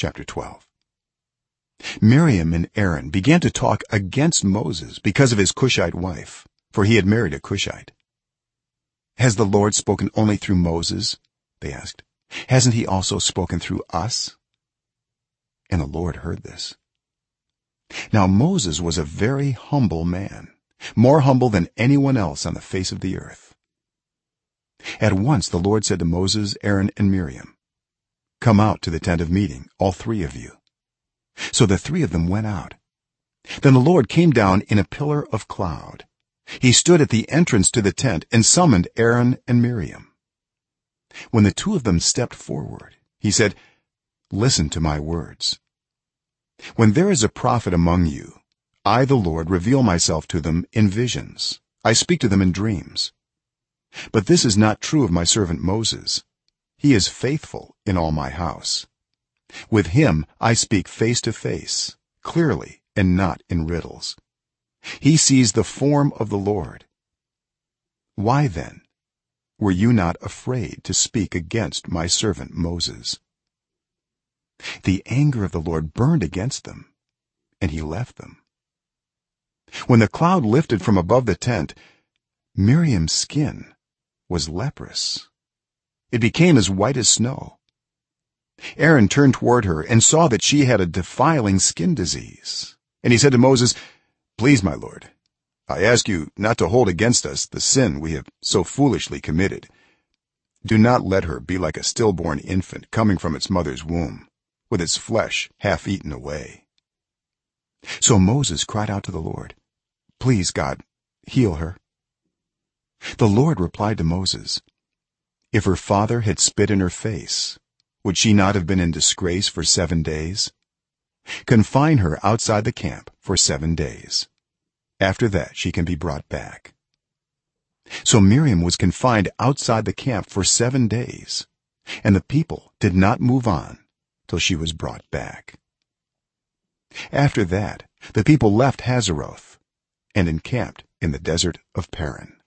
chapter 12 miriam and aaron began to talk against moses because of his cushite wife for he had married a cushite. Has the lord spoken only through moses? they asked. Hasn't he also spoken through us? And the lord heard this. Now moses was a very humble man more humble than anyone else on the face of the earth. At once the lord said to moses aaron and miriam come out to the tent of meeting all three of you. So the three of them went out. Then the lord came down in a pillar of cloud. He stood at the entrance to the tent and summoned aaron and miriam. When the two of them stepped forward he said listen to my words. When there is a prophet among you i the lord reveal myself to them in visions. I speak to them in dreams. But this is not true of my servant moses he is faithful in all my house. With him i speak face to face clearly and not in riddles. He sees the form of the lord. Why then were you not afraid to speak against my servant moses? The anger of the lord burned against them and he left them. When the cloud lifted from above the tent miriam's skin was leprous it became as white as snow. Aaron turned toward her and saw that she had a defiling skin disease. And he said to moses please my lord i ask you not to hold against us the sin we have so foolishly committed. Do not let her be like a stillborn infant coming from its mother's womb with its flesh half eaten away. So moses cried out to the lord please god heal her. The lord replied to moses if her father had spit in her face would she not have been in disgrace for 7 days? Confine her outside the camp for 7 days. After that she can be brought back. So miriam was confined outside the camp for 7 days and the people did not move on till she was brought back. After that the people left hazeroth and encamped in the desert of paran